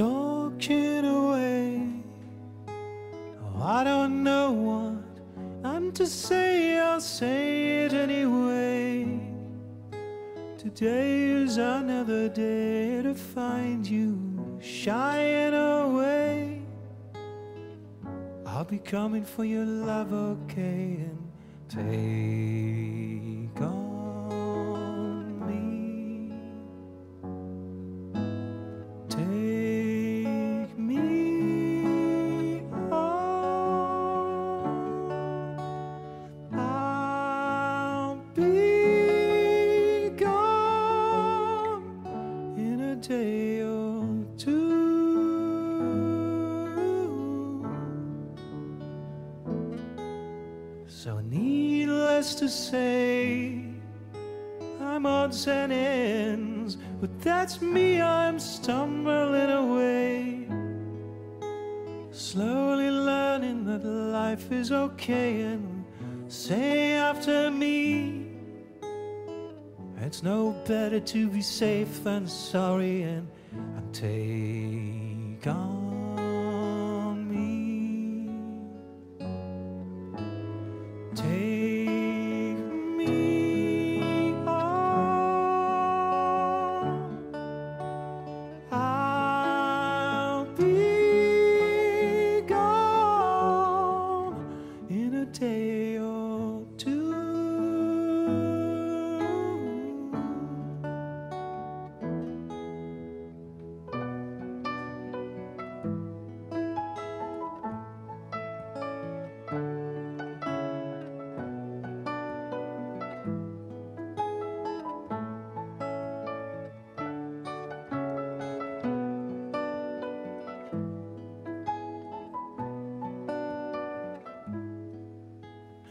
talking away. Oh, I don't know what I'm to say, I'll say it anyway. Today is another day to find you shying away. I'll be coming for your love, okay, and take day or two. So, needless to say, I'm odds and ends, but that's me, I'm stumbling away. Slowly learning that life is okay, and say after me, it's no better to be safe than sorry, and, and take on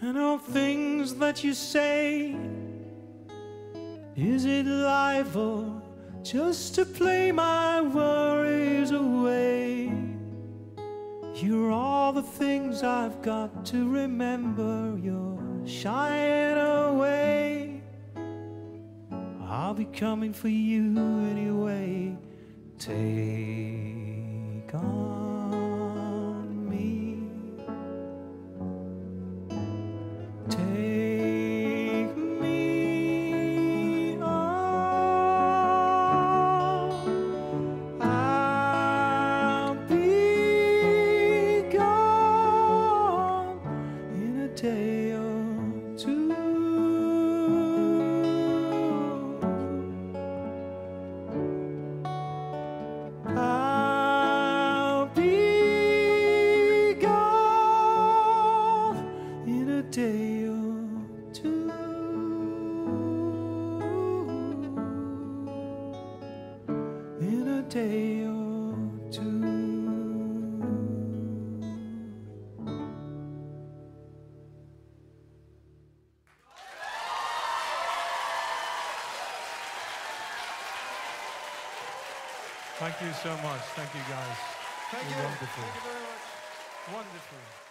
and all things that you say. Is it life or just to play my worries away? You're all the things I've got to remember. You're shying away. I'll be coming for you anyway. Take on day or two. Thank you so much. Thank you, guys. Thank You're you. wonderful. Thank you very much. Wonderful.